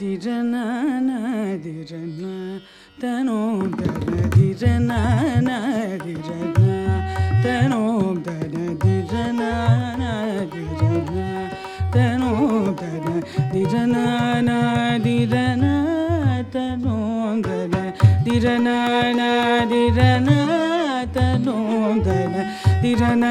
ದಿರನ ದಿರನ ತನೋ ದನ ದಿರನ ದಿರನ ತನೋ ದನ ದಿರನ ದಿರನ ತನೋ ದನ ದಿರನ ದಿರನ ತನೋ ದನ ದಿರನ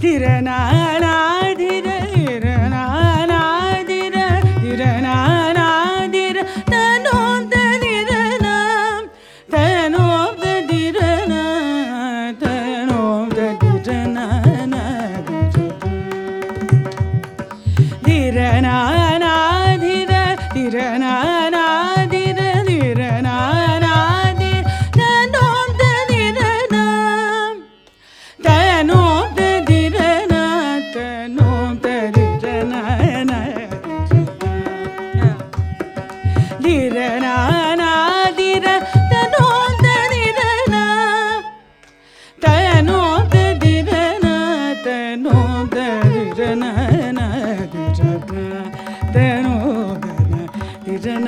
திறனானா திர திறனானா திர திறனா ശരണ ಧಿರನ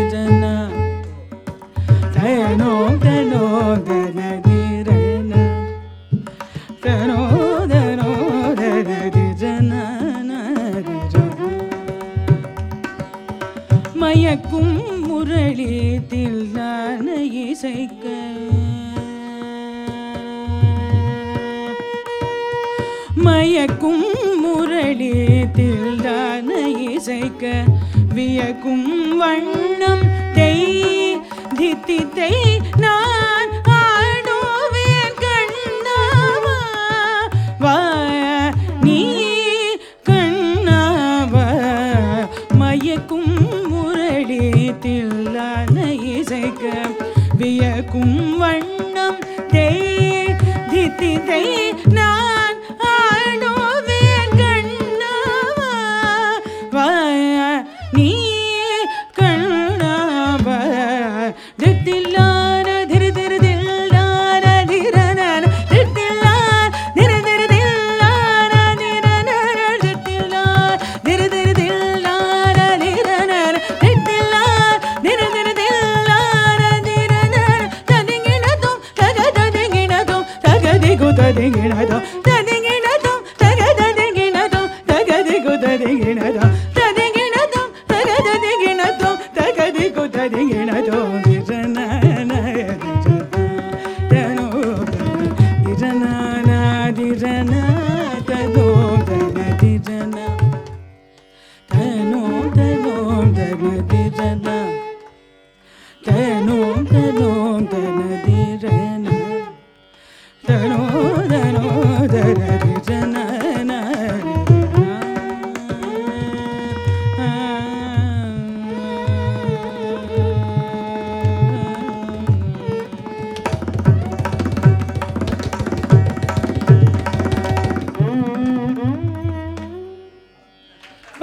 தனோ தனோ தன திரண தனோ தனோ தன திஜன மயக்கும் முரளித்தில் தான இசைக்க மயக்கும் முரளித்தில் தான வியக்கும் வண்ண não da